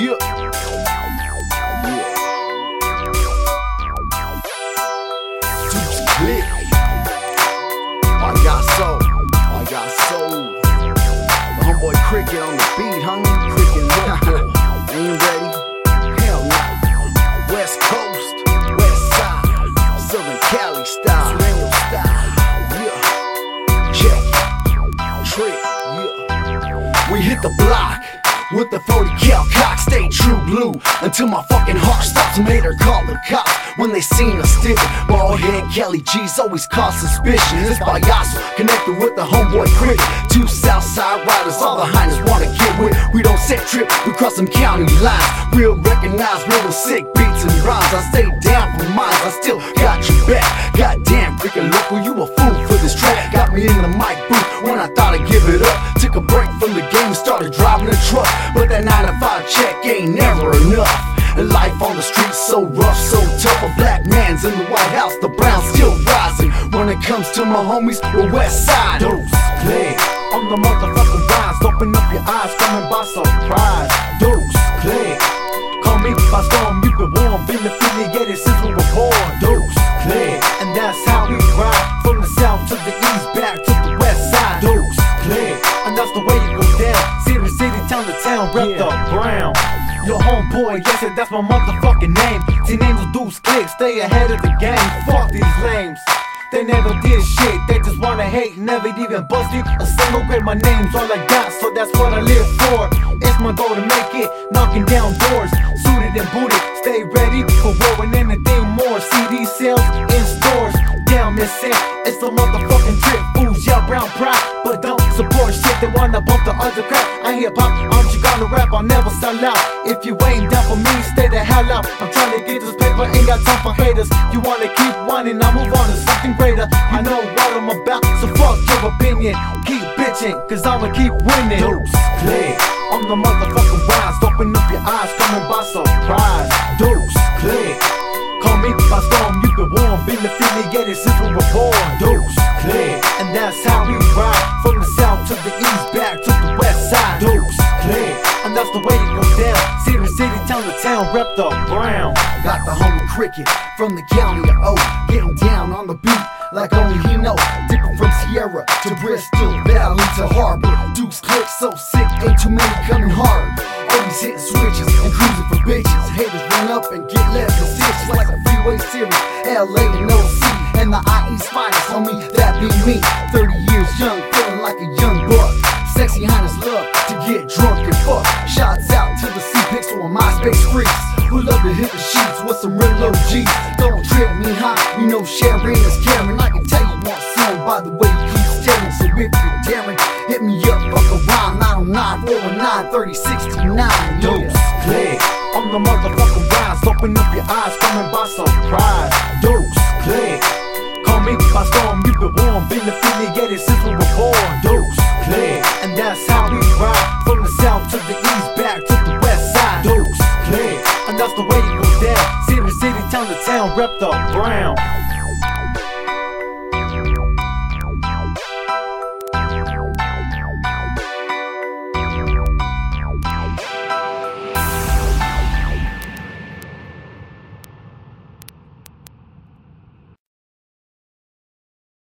Yeah. With the 40 cal cock, stay true blue until my fucking heart stops. Made her call the cops when they seen us stick. Bald head Kelly G's always cause suspicion. It's Payaso connected with the homeboy cricket. Two Southside riders, all the highness wanna get with. We don't set trip, we cross some county lines. Real recognized, real sick beats and rhymes. I stay down for mine, I still got your back. Goddamn, freaking local, you a me in the mic booth when I thought I'd give it up. Took a break from the game, started driving a truck. But that 9 to 5 check ain't never enough. And life on the streets so rough, so tough. A black man's in the White House, the Browns still rising. When it comes to my homies, we're West Side. Dukes Click. I'm the motherfucking rise. Open up your eyes, coming by surprise. Dukes Click. Call me by storm, you've been warm. Been affiliated that's the way it goes down. City, city, town to town, rep the brown. Your homeboy, yes, and that's my motherfucking name. See, names of Dukes Click, stay ahead of the game. Fuck these lames. They never did shit, they just wanna hate, never even busted a single grade. My name's all I got, so that's what I live for. It's my goal to make it, knocking down doors, suited and booted, stay ready for war and anything more. CD sales They wanna bump the other crap. I hear hop, aren't you gonna rap? I'll never sell out. If you ain't down for me, stay the hell out. I'm trying to get this paper, ain't got time for haters. You wanna keep whining, I move on to something greater. I know what I'm about, so fuck your opinion. Keep bitching, cause I'ma keep winning. Dukes click, I'm the motherfucking rise. Open up your eyes, coming by surprise. Dukes click, call me by storm, you've been warm. Been affiliated since we were born. Dukes click, and that's how we ride. From Dukes click, and that's the way it goes down. City, city, town to town, rep the brown. Got the homie cricket from the county of O. Getting down on the beat like only he know. Dipping from Sierra to Bristol, Valley to Harbor. Duke's click so sick, ain't too many coming hard. Always hitting switches and cruising for bitches. Haters run up and get left in stitches like a freeway series. LA and OC and the IE's finest, homie, that be me. 30 years young, feeling like a. Highness love to get drunk and fuck. Shots out to the C-Pics or MySpace freaks who love to hit the sheets with some real OGs. Don't trip me high, you know sharing is caring. I can tell you want some by the way you keep staring. So if you're daring, hit me up, fuck a rhyme. 909 419 3069. Dukes click. I'm the motherfucking rise. Open up your eyes, coming by surprise. Dukes click. Call me by storm, you've been warm. Been affiliated since we were born. The way it goes down. City, city, town to town, rep the brown.